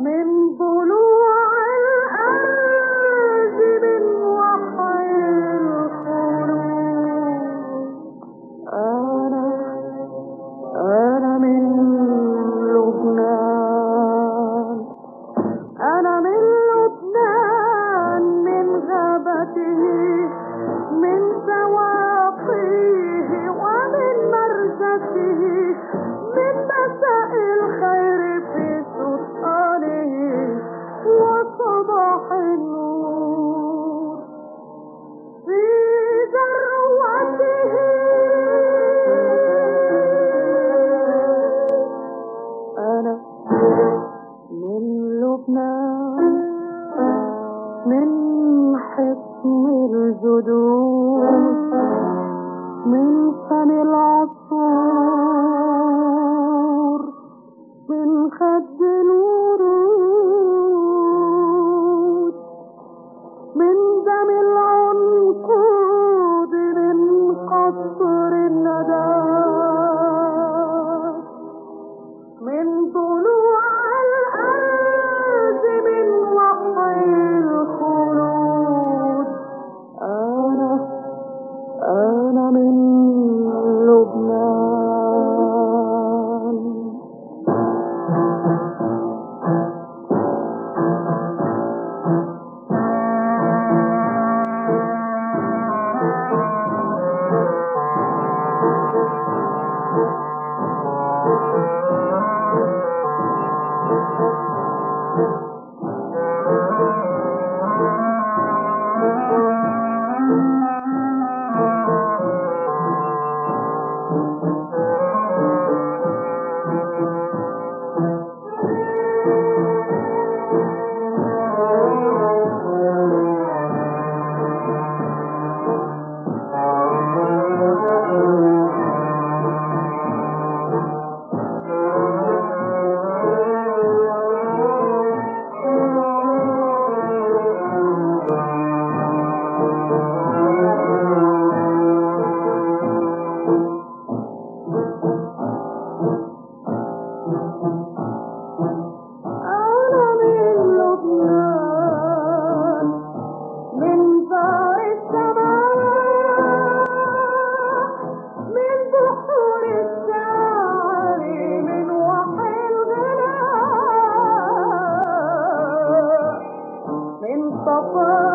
من ضلوع من حصن الجدود. من